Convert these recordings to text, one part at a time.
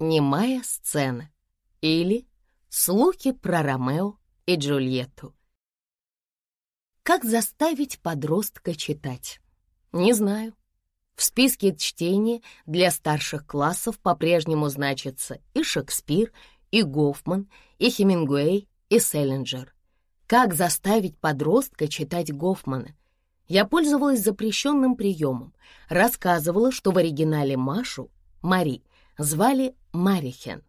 Немая сцена или Слухи про Ромео и Джульетту. Как заставить подростка читать? Не знаю. В списке чтения для старших классов по-прежнему значатся и Шекспир, и Гофман, и Хемингуэй, и Селлинджер. Как заставить подростка читать Гофмана? Я пользовалась запрещенным приемом. Рассказывала, что в оригинале Машу, Мари, звали Марихен,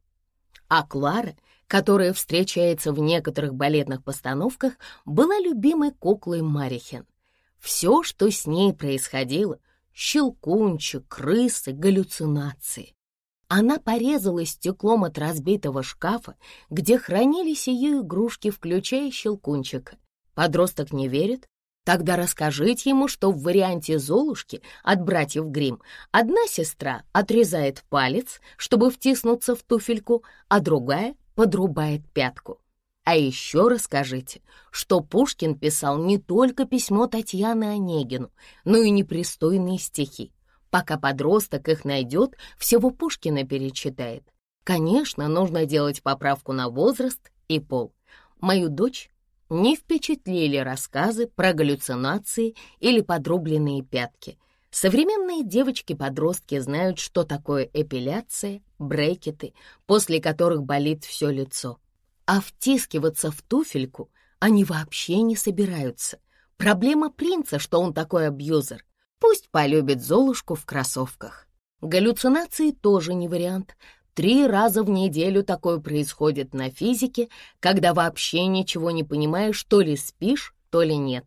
а Клара, которая встречается в некоторых балетных постановках, была любимой куклой Марихен. Все, что с ней происходило — щелкунчик, крысы, галлюцинации. Она порезала стеклом от разбитого шкафа, где хранились ее игрушки, включая щелкунчика. Подросток не верит? Тогда расскажите ему, что в варианте Золушки от братьев Грим одна сестра отрезает палец, чтобы втиснуться в туфельку, а другая подрубает пятку. А еще расскажите, что Пушкин писал не только письмо Татьяны Онегину, но и непристойные стихи. Пока подросток их найдет, всего Пушкина перечитает. Конечно, нужно делать поправку на возраст и пол. Мою дочь не впечатлили рассказы про галлюцинации или подрубленные пятки. Современные девочки-подростки знают, что такое эпиляция, брекеты, после которых болит все лицо. А втискиваться в туфельку они вообще не собираются. Проблема принца, что он такой абьюзер. Пусть полюбит Золушку в кроссовках. Галлюцинации тоже не вариант. Три раза в неделю такое происходит на физике, когда вообще ничего не понимаешь, то ли спишь, то ли нет.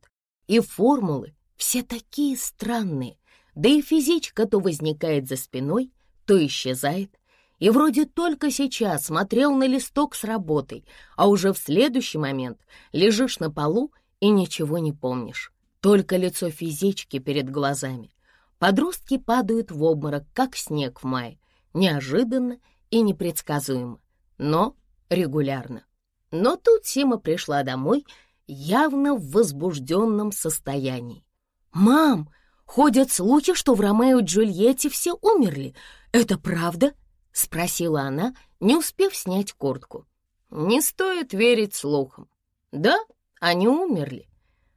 И формулы все такие странные. Да и физичка то возникает за спиной, то исчезает. И вроде только сейчас смотрел на листок с работой, а уже в следующий момент лежишь на полу и ничего не помнишь только лицо физички перед глазами. Подростки падают в обморок, как снег в мае, неожиданно и непредсказуемо, но регулярно. Но тут Сима пришла домой явно в возбужденном состоянии. «Мам, ходят слухи, что в Ромео и Джульетте все умерли. Это правда?» — спросила она, не успев снять куртку. «Не стоит верить слухам. Да, они умерли,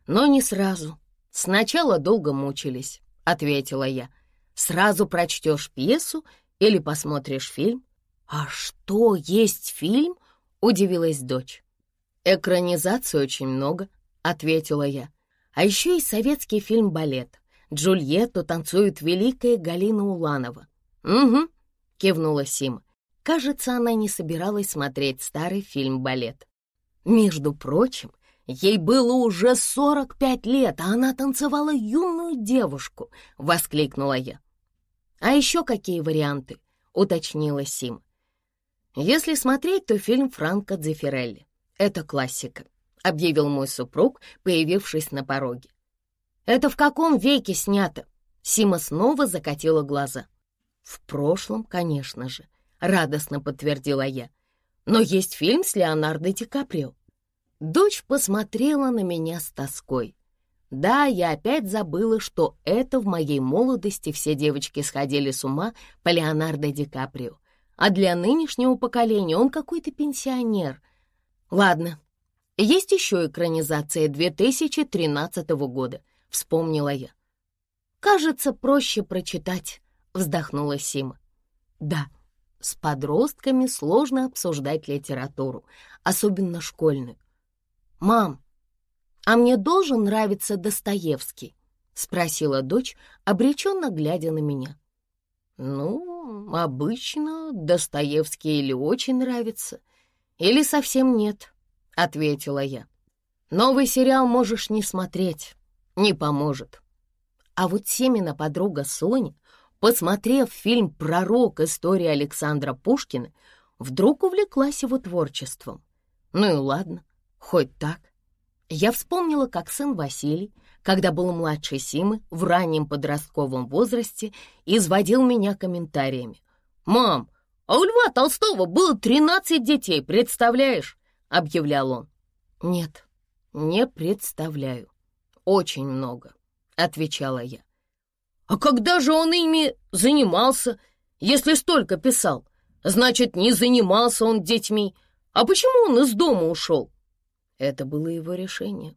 но не сразу. Сначала долго мучились, ответила я. Сразу прочтешь пьесу или посмотришь фильм? А что, есть фильм? Удивилась дочь. Экранизаций очень много, ответила я. А еще и советский фильм-балет. Джульетту танцует великая Галина Уланова. Угу, кивнула Сима. Кажется, она не собиралась смотреть старый фильм-балет. Между прочим, Ей было уже сорок пять лет, а она танцевала юную девушку, — воскликнула я. «А еще какие варианты?» — уточнила Сим. «Если смотреть, то фильм Франко Дзефирелли. Это классика», — объявил мой супруг, появившись на пороге. «Это в каком веке снято?» Сима снова закатила глаза. «В прошлом, конечно же», — радостно подтвердила я. «Но есть фильм с Леонардо Ди Каприо». Дочь посмотрела на меня с тоской. Да, я опять забыла, что это в моей молодости все девочки сходили с ума по Леонардо Ди Каприо, а для нынешнего поколения он какой-то пенсионер. Ладно, есть еще экранизация 2013 года, вспомнила я. Кажется, проще прочитать, вздохнула Сима. Да, с подростками сложно обсуждать литературу, особенно школьную. «Мам, а мне должен нравиться Достоевский?» — спросила дочь, обреченно глядя на меня. «Ну, обычно Достоевский или очень нравится, или совсем нет», — ответила я. «Новый сериал можешь не смотреть, не поможет». А вот Семина подруга Соня, посмотрев фильм «Пророк. История Александра Пушкина», вдруг увлеклась его творчеством. Ну и ладно, Хоть так. Я вспомнила, как сын Василий, когда был младше Симы, в раннем подростковом возрасте, изводил меня комментариями. «Мам, а у Льва Толстого было тринадцать детей, представляешь?» — объявлял он. «Нет, не представляю. Очень много», — отвечала я. «А когда же он ими занимался, если столько писал?» Значит, не занимался он детьми. А почему он из дома ушел? Это было его решение.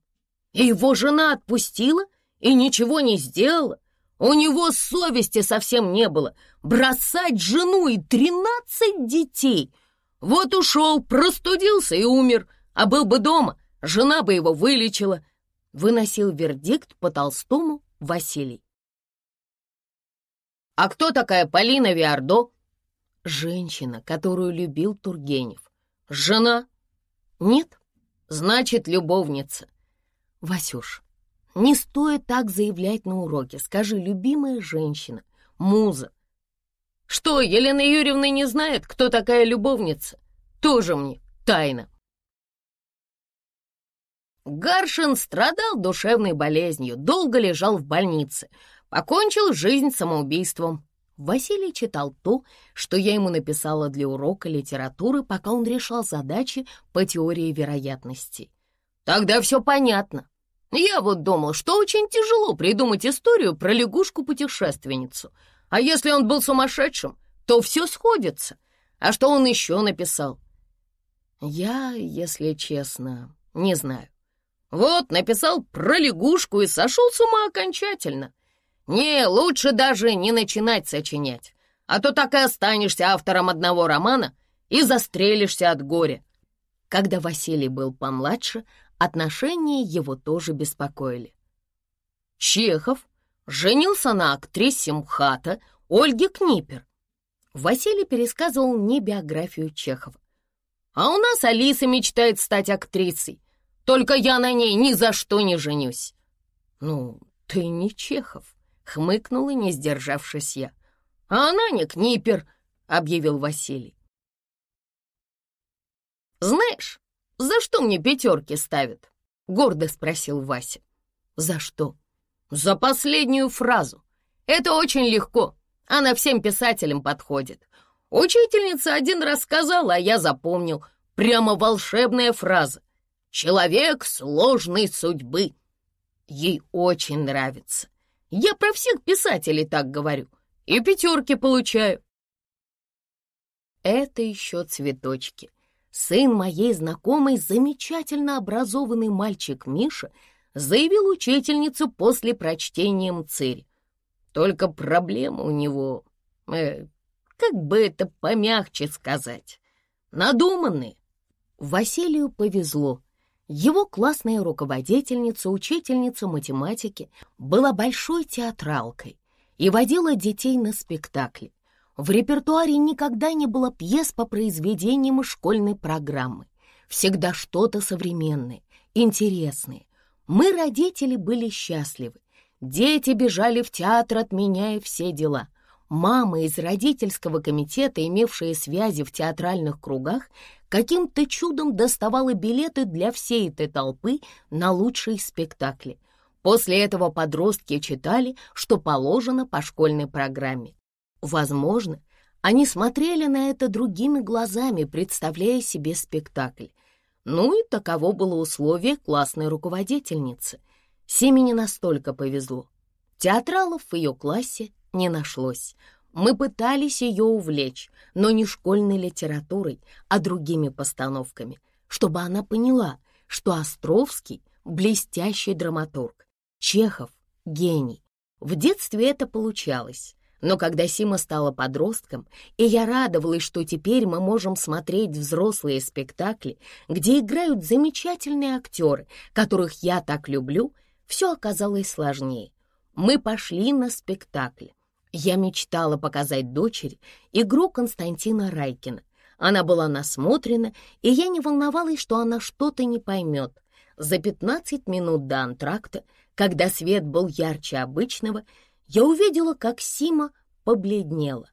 И его жена отпустила и ничего не сделала. У него совести совсем не было. Бросать жену и тринадцать детей. Вот ушел, простудился и умер. А был бы дома, жена бы его вылечила. Выносил вердикт по Толстому Василий. «А кто такая Полина Виардо?» «Женщина, которую любил Тургенев». «Жена?» «Нет, значит, любовница». «Васюш, не стоит так заявлять на уроке. Скажи, любимая женщина, муза. Что, Елена Юрьевна не знает, кто такая любовница? Тоже мне тайна. Гаршин страдал душевной болезнью, долго лежал в больнице, покончил жизнь самоубийством. Василий читал то, что я ему написала для урока литературы, пока он решал задачи по теории вероятности. Тогда все понятно. Я вот думал, что очень тяжело придумать историю про лягушку-путешественницу. А если он был сумасшедшим, то все сходится. А что он еще написал? Я, если честно, не знаю. Вот, написал про лягушку и сошел с ума окончательно. Не, лучше даже не начинать сочинять, а то так и останешься автором одного романа и застрелишься от горя. Когда Василий был помладше, Отношения его тоже беспокоили. Чехов женился на актрисе МХАТа Ольге Книпер. Василий пересказывал мне биографию Чехова. А у нас Алиса мечтает стать актрисой. Только я на ней ни за что не женюсь. Ну, ты не Чехов, хмыкнула, не сдержавшись я. А она не Книпер, объявил Василий. Знаешь, «За что мне пятерки ставят?» — гордо спросил Вася. «За что?» «За последнюю фразу. Это очень легко. Она всем писателям подходит. Учительница один раз сказала, а я запомнил. Прямо волшебная фраза. «Человек сложной судьбы». Ей очень нравится. Я про всех писателей так говорю. И пятерки получаю. Это еще цветочки. Сын моей знакомой, замечательно образованный мальчик Миша, заявил учительницу после прочтения МЦИРь. Только проблема у него, э, как бы это помягче сказать, надуманные. Василию повезло. Его классная руководительница, учительница математики, была большой театралкой и водила детей на спектакли. В репертуаре никогда не было пьес по произведениям школьной программы. Всегда что-то современное, интересное. Мы, родители, были счастливы. Дети бежали в театр, отменяя все дела. Мама из родительского комитета, имевшая связи в театральных кругах, каким-то чудом доставала билеты для всей этой толпы на лучшие спектакли. После этого подростки читали, что положено по школьной программе. Возможно, они смотрели на это другими глазами, представляя себе спектакль. Ну и таково было условие классной руководительницы. Симе не настолько повезло. Театралов в ее классе не нашлось. Мы пытались ее увлечь, но не школьной литературой, а другими постановками, чтобы она поняла, что Островский — блестящий драматург, Чехов — гений. В детстве это получалось. Но когда Сима стала подростком, и я радовалась, что теперь мы можем смотреть взрослые спектакли, где играют замечательные актеры, которых я так люблю, все оказалось сложнее. Мы пошли на спектакль. Я мечтала показать дочери игру Константина Райкина. Она была насмотрена, и я не волновалась, что она что-то не поймет. За 15 минут до антракта, когда свет был ярче обычного, я увидела, как Сима побледнела.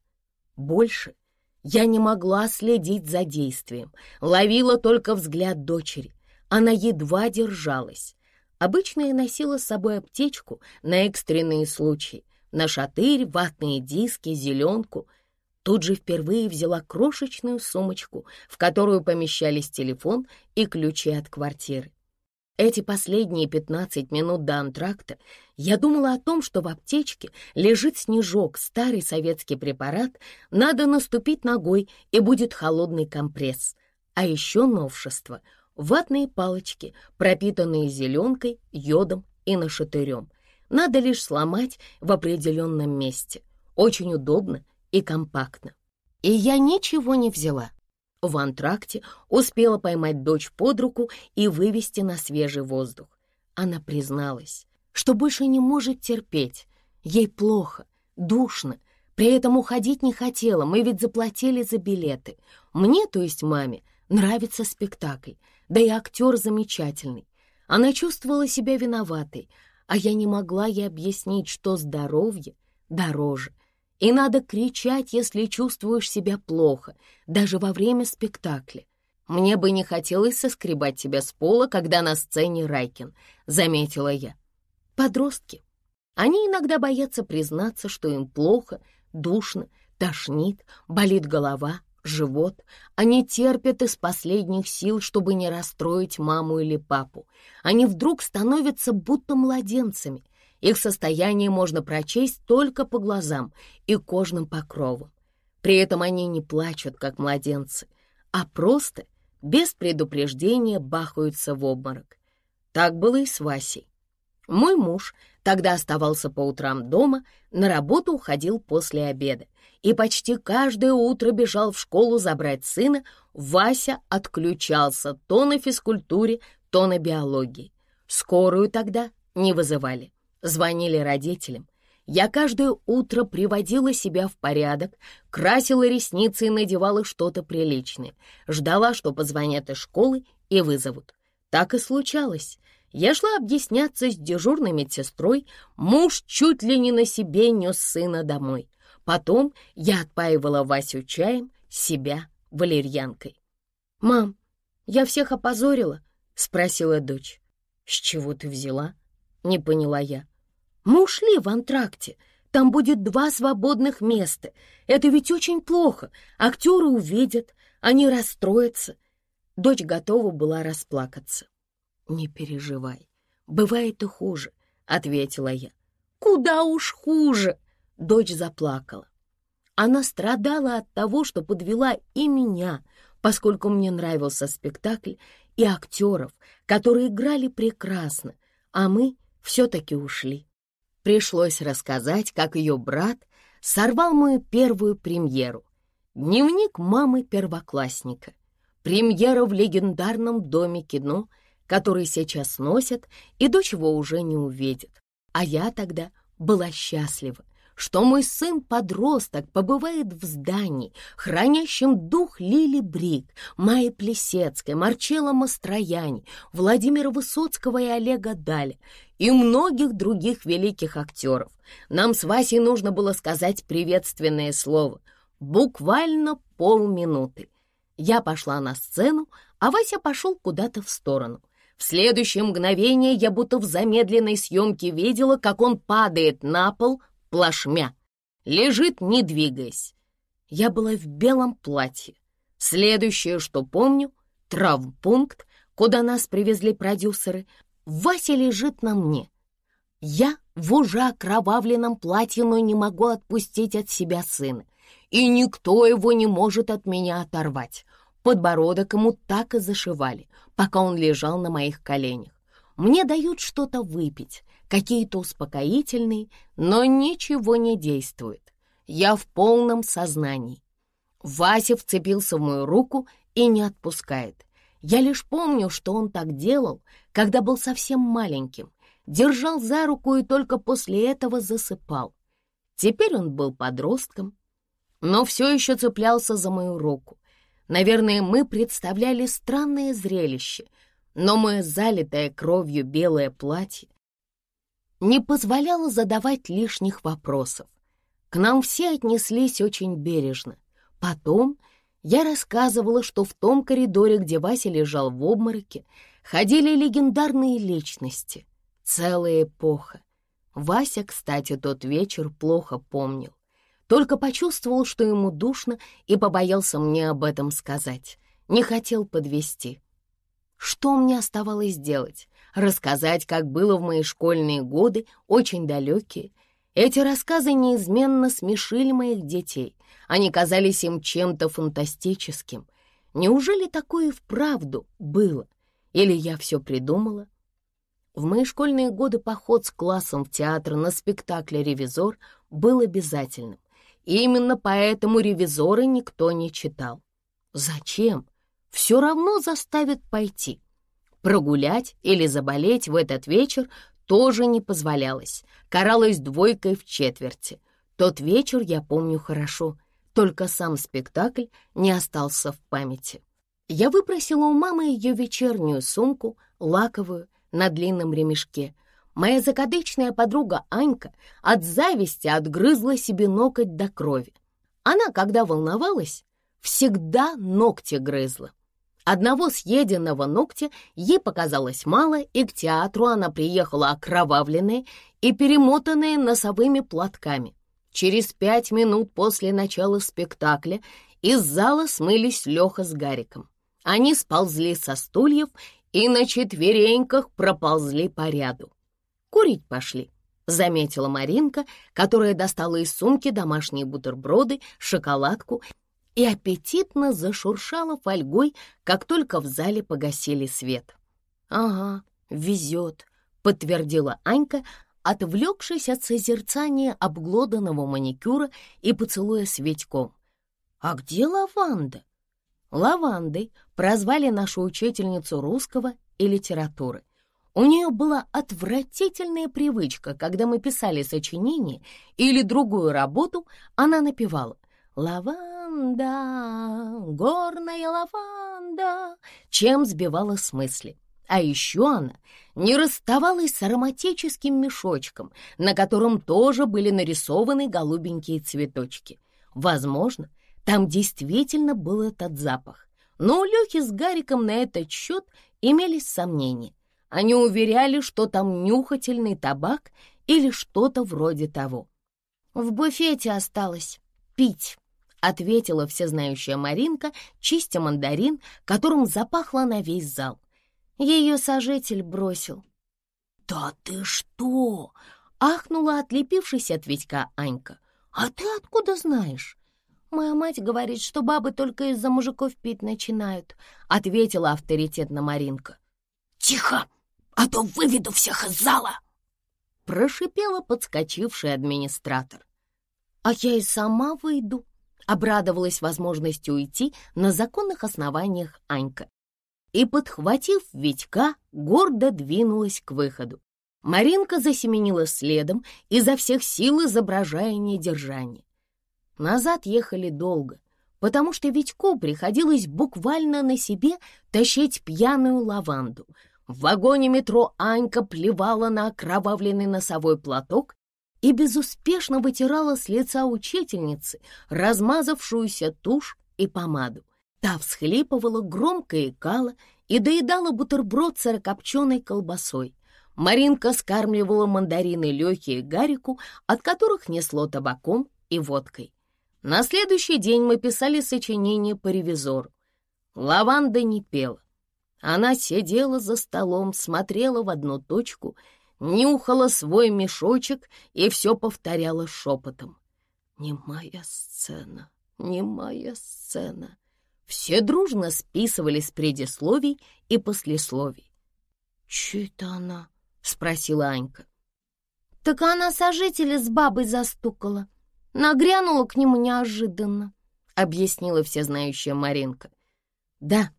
Больше я не могла следить за действием, ловила только взгляд дочери. Она едва держалась. Обычно я носила с собой аптечку на экстренные случаи, на шатырь, ватные диски, зеленку. Тут же впервые взяла крошечную сумочку, в которую помещались телефон и ключи от квартиры. Эти последние 15 минут до антракта я думала о том, что в аптечке лежит снежок, старый советский препарат, надо наступить ногой, и будет холодный компресс. А еще новшество — ватные палочки, пропитанные зеленкой, йодом и нашатырем. Надо лишь сломать в определенном месте. Очень удобно и компактно. И я ничего не взяла в антракте успела поймать дочь под руку и вывести на свежий воздух. Она призналась, что больше не может терпеть. Ей плохо, душно, при этом уходить не хотела, мы ведь заплатили за билеты. Мне, то есть маме, нравится спектакль, да и актер замечательный. Она чувствовала себя виноватой, а я не могла ей объяснить, что здоровье дороже — и надо кричать, если чувствуешь себя плохо, даже во время спектакля. Мне бы не хотелось соскребать тебя с пола, когда на сцене Райкин, заметила я. Подростки. Они иногда боятся признаться, что им плохо, душно, тошнит, болит голова, живот. Они терпят из последних сил, чтобы не расстроить маму или папу. Они вдруг становятся будто младенцами — их состояние можно прочесть только по глазам и кожным покровам. При этом они не плачут, как младенцы, а просто, без предупреждения, бахаются в обморок. Так было и с Васей. Мой муж тогда оставался по утрам дома, на работу уходил после обеда и почти каждое утро бежал в школу забрать сына, Вася отключался то на физкультуре, то на биологии. Скорую тогда не вызывали. Звонили родителям. Я каждое утро приводила себя в порядок, красила ресницы и надевала что-то приличное. Ждала, что позвонят из школы и вызовут. Так и случалось. Я шла объясняться с дежурной медсестрой, муж чуть ли не на себе нес сына домой. Потом я отпаивала Васю чаем, себя валерьянкой. «Мам, я всех опозорила?» — спросила дочь. «С чего ты взяла?» — не поняла я. Мы ушли в антракте. Там будет два свободных места. Это ведь очень плохо. Актеры увидят, они расстроятся. Дочь готова была расплакаться. «Не переживай, бывает и хуже», — ответила я. «Куда уж хуже!» — дочь заплакала. Она страдала от того, что подвела и меня, поскольку мне нравился спектакль, и актеров, которые играли прекрасно, а мы все-таки ушли. Пришлось рассказать, как ее брат сорвал мою первую премьеру. Дневник мамы первоклассника. Премьера в легендарном доме кино, который сейчас носят, и дочь его уже не увидит. А я тогда была счастлива что мой сын-подросток побывает в здании, хранящем дух Лили Брик, Майи Плесецкой, Марчелла Мастрояни, Владимира Высоцкого и Олега Даля, и многих других великих актеров. Нам с Васей нужно было сказать приветственное слово. Буквально полминуты. Я пошла на сцену, а Вася пошел куда-то в сторону. В следующее мгновение я будто в замедленной съемке видела, как он падает на пол, плашмя. Лежит, не двигаясь. Я была в белом платье. Следующее, что помню, травмпункт, куда нас привезли продюсеры. Вася лежит на мне. Я в уже окровавленном платье, но не могу отпустить от себя сына. И никто его не может от меня оторвать. Подбородок ему так и зашивали, пока он лежал на моих коленях. Мне дают что-то выпить, какие-то успокоительные, но ничего не действует. Я в полном сознании. Вася вцепился в мою руку и не отпускает. Я лишь помню, что он так делал, когда был совсем маленьким, держал за руку и только после этого засыпал. Теперь он был подростком, но все еще цеплялся за мою руку. Наверное, мы представляли странное зрелище, но мое залитое кровью белое платье не позволяло задавать лишних вопросов. К нам все отнеслись очень бережно. Потом я рассказывала, что в том коридоре, где Вася лежал в обмороке, ходили легендарные личности. Целая эпоха. Вася, кстати, тот вечер плохо помнил. Только почувствовал, что ему душно, и побоялся мне об этом сказать. Не хотел подвести. Что мне оставалось делать? рассказать, как было в мои школьные годы, очень далекие. Эти рассказы неизменно смешили моих детей. Они казались им чем-то фантастическим. Неужели такое и вправду было? Или я все придумала? В мои школьные годы поход с классом в театр на спектакле «Ревизор» был обязательным. Именно поэтому «Ревизоры» никто не читал. Зачем? Все равно заставят пойти. Прогулять или заболеть в этот вечер тоже не позволялось. Каралась двойкой в четверти. Тот вечер я помню хорошо, только сам спектакль не остался в памяти. Я выпросила у мамы ее вечернюю сумку, лаковую, на длинном ремешке. Моя закадычная подруга Анька от зависти отгрызла себе ноготь до крови. Она, когда волновалась, всегда ногти грызла. Одного съеденного ногтя ей показалось мало, и к театру она приехала окровавленная и перемотанная носовыми платками. Через пять минут после начала спектакля из зала смылись Леха с Гариком. Они сползли со стульев и на четвереньках проползли по ряду. «Курить пошли», — заметила Маринка, которая достала из сумки домашние бутерброды, шоколадку и аппетитно зашуршала фольгой, как только в зале погасили свет. «Ага, везет», — подтвердила Анька, отвлекшись от созерцания обглоданного маникюра и поцелуя с. «А где лаванда?» Лавандой прозвали нашу учительницу русского и литературы. У нее была отвратительная привычка, когда мы писали сочинение или другую работу, она напевала «Лаванда, горная лаванда», чем сбивала с мысли. А еще она не расставалась с ароматическим мешочком, на котором тоже были нарисованы голубенькие цветочки. Возможно, там действительно был этот запах. Но у Лехи с Гариком на этот счет имелись сомнения. Они уверяли, что там нюхательный табак или что-то вроде того. «В буфете осталось пить», — ответила всезнающая Маринка, чистя мандарин, которым запахло на весь зал. Ее сожитель бросил. «Да ты что!» — ахнула отлепившись от Витька Анька. «А ты откуда знаешь?» «Моя мать говорит, что бабы только из-за мужиков пить начинают», — ответила авторитетно Маринка. «Тихо, а то выведу всех из зала!» Прошипела подскочивший администратор. «А я и сама выйду», — обрадовалась возможности уйти на законных основаниях Анька. И, подхватив Витька, гордо двинулась к выходу. Маринка засеменила следом, изо всех сил изображая недержание. Назад ехали долго, потому что Витьку приходилось буквально на себе тащить пьяную лаванду. В вагоне метро Анька плевала на окровавленный носовой платок и безуспешно вытирала с лица учительницы размазавшуюся тушь и помаду. Та всхлипывала, громко икала и доедала бутерброд сырокопченой колбасой. Маринка скармливала мандарины легкие Гарику, от которых несло табаком и водкой. На следующий день мы писали сочинение по ревизору. Лаванда не пела. Она сидела за столом, смотрела в одну точку, нюхала свой мешочек и все повторяла шепотом. «Не моя сцена, не моя сцена». Все дружно списывали с предисловий и послесловий. «Че это она?» — спросила Анька. «Так она сожителя с бабой застукала», Нагрянула к нему неожиданно, — объяснила всезнающая Маринка. Да,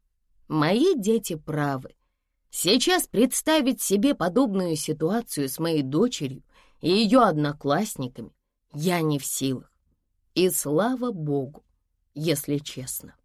мои дети правы. Сейчас представить себе подобную ситуацию с моей дочерью и ее одноклассниками я не в силах. И слава богу, если честно.